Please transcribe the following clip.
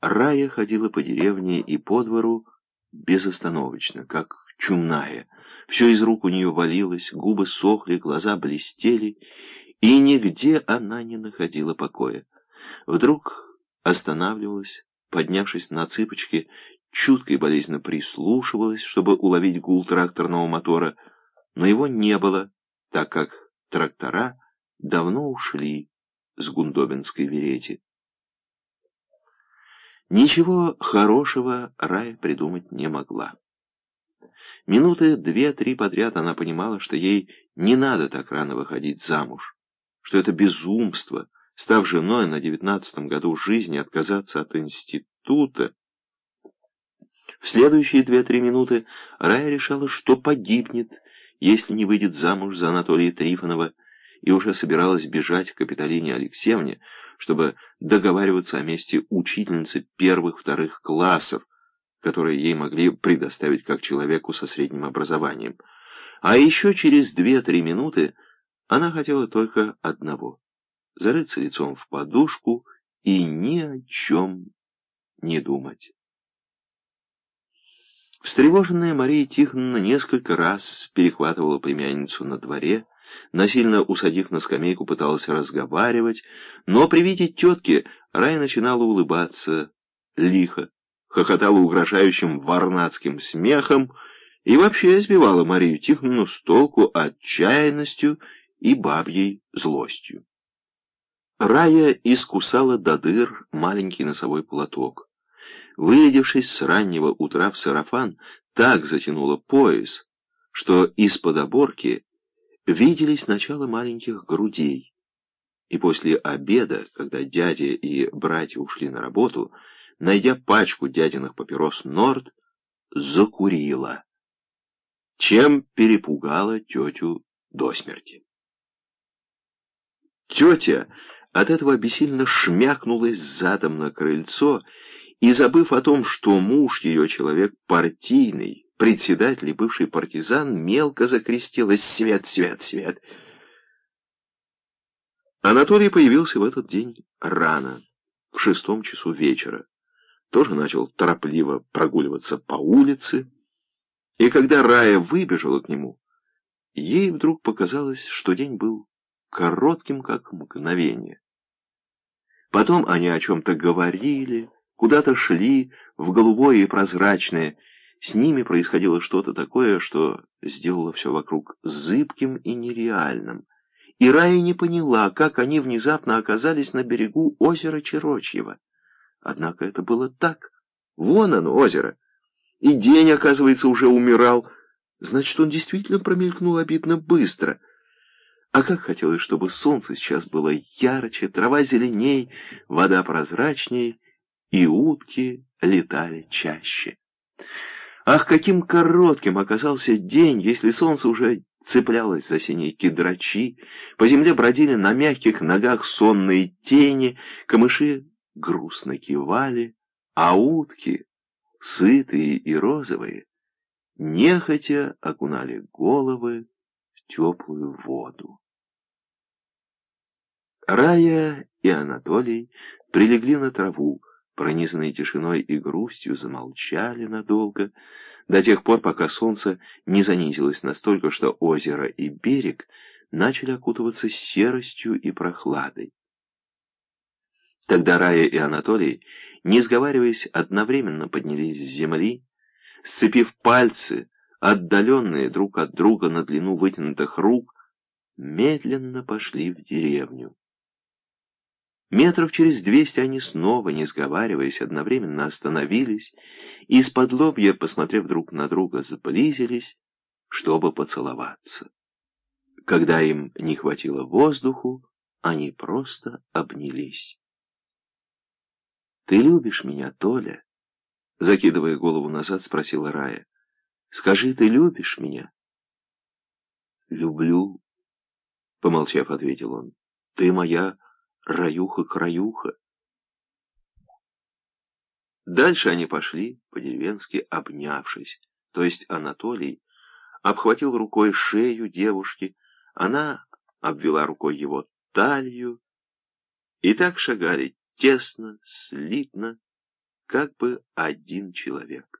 Рая ходила по деревне и по двору безостановочно, как чумная. Все из рук у нее валилось, губы сохли, глаза блестели, и нигде она не находила покоя. Вдруг останавливалась, поднявшись на цыпочки, чутко и болезненно прислушивалась, чтобы уловить гул тракторного мотора, но его не было, так как трактора давно ушли с Гундобинской верети. Ничего хорошего Рая придумать не могла. Минуты две-три подряд она понимала, что ей не надо так рано выходить замуж, что это безумство, став женой на девятнадцатом году жизни, отказаться от института. В следующие две-три минуты Рая решала, что погибнет, если не выйдет замуж за Анатолия Трифонова, и уже собиралась бежать к Капитолине Алексеевне, чтобы договариваться о месте учительницы первых-вторых классов, которые ей могли предоставить как человеку со средним образованием. А еще через две-три минуты она хотела только одного — зарыться лицом в подушку и ни о чем не думать. Встревоженная Мария Тихоновна несколько раз перехватывала племянницу на дворе, насильно усадив на скамейку, пыталась разговаривать, но при виде тетки Рая начинала улыбаться лихо, хохотала угрожающим варнацким смехом и вообще избивала Марию Тихоновну с толку отчаянностью и бабьей злостью. Рая искусала до дыр маленький носовой платок. Вырядившись с раннего утра в сарафан, так затянула пояс, что из-под оборки видели сначала маленьких грудей. И после обеда, когда дядя и братья ушли на работу, найдя пачку дядиных папирос Норд, закурила, чем перепугала тетю до смерти. Тетя от этого бессильно шмякнулась задом на крыльцо и, забыв о том, что муж ее человек партийный, председатель и бывший партизан мелко закрестилась «Свет, свет, свет!». Анатолий появился в этот день рано, в шестом часу вечера. Тоже начал торопливо прогуливаться по улице, и когда Рая выбежала к нему, ей вдруг показалось, что день был коротким, как мгновение. Потом они о чем-то говорили, куда-то шли в голубое и прозрачное, с ними происходило что-то такое, что сделало все вокруг зыбким и нереальным. И Рая не поняла, как они внезапно оказались на берегу озера Черочьего. Однако это было так. Вон оно, озеро. И день, оказывается, уже умирал. Значит, он действительно промелькнул обидно быстро. А как хотелось, чтобы солнце сейчас было ярче, трава зеленей, вода прозрачней, и утки летали чаще. Ах, каким коротким оказался день, если солнце уже цеплялось за синие кедрачи, по земле бродили на мягких ногах сонные тени, камыши грустно кивали, а утки, сытые и розовые, нехотя окунали головы в теплую воду. Рая и Анатолий прилегли на траву, пронизанные тишиной и грустью, замолчали надолго, до тех пор, пока солнце не занизилось настолько, что озеро и берег начали окутываться серостью и прохладой. Тогда Рая и Анатолий, не сговариваясь, одновременно поднялись с земли, сцепив пальцы, отдаленные друг от друга на длину вытянутых рук, медленно пошли в деревню. Метров через двести они снова, не сговариваясь, одновременно остановились и из-под лобья, посмотрев друг на друга, сблизились, чтобы поцеловаться. Когда им не хватило воздуху, они просто обнялись. «Ты любишь меня, Толя?» Закидывая голову назад, спросила Рая. «Скажи, ты любишь меня?» «Люблю», — помолчав, ответил он. «Ты моя раюха-краюха. Дальше они пошли, по-деревенски обнявшись. То есть Анатолий обхватил рукой шею девушки, она обвела рукой его талию, и так шагали тесно, слитно, как бы один человек.